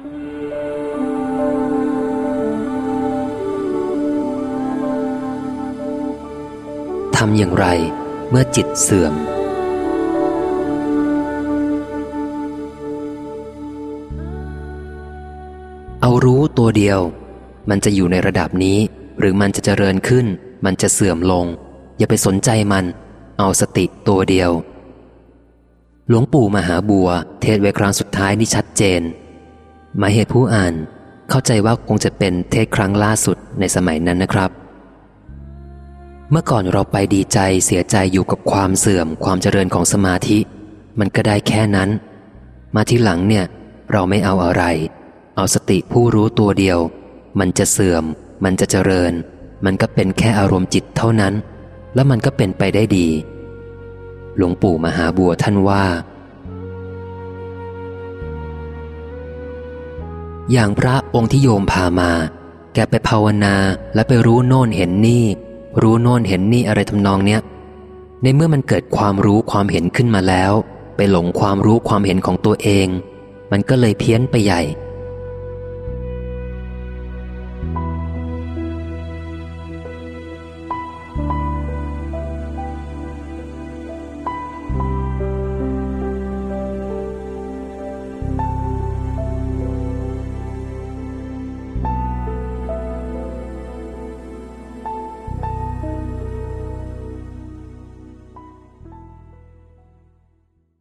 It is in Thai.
ทำอย่างไรเมื่อจิตเสื่อม เอารู้ตัวเดียว มันจะอยู่ในระดับนี้ หรือมันจะเจริญขึ้น มันจะเสื่อมลง อย่าไปสนใจมัน เอาสติตัวเดียว หลวงปู่มหาบัว เทศไว้ครั้งสุดท้ายนี่ชัดเจน หมายเหตุผู้อ่านเข้าใจว่าคงจะเป็นเทศครั้งล่าสุดในสมัยนั้นนะครับ เมื่อก่อนเราไปดีใจเสียใจอยู่กับความเสื่อมความเจริญของสมาธิ มันก็ได้แค่นั้น มาที่หลังเนี่ย เราไม่เอาอะไร เอาสติผู้รู้ตัวเดียว มันจะเสื่อม มันจะเจริญ มันก็เป็นแค่อารมณ์จิตเท่านั้น แล้วมันก็เป็นไปได้ดี หลวงปู่มหาบัวท่านว่า อย่างพระองค์ที่โยมพามา แกไปภาวนาและไปรู้โน่นเห็นนี่ รู้โน่นเห็นนี่อะไรทำนองเนี้ย ในเมื่อมันเกิดความรู้ความเห็นขึ้นมาแล้ว ไปหลงความรู้ความเห็นของตัวเอง มันก็เลยเพี้ยนไปใหญ่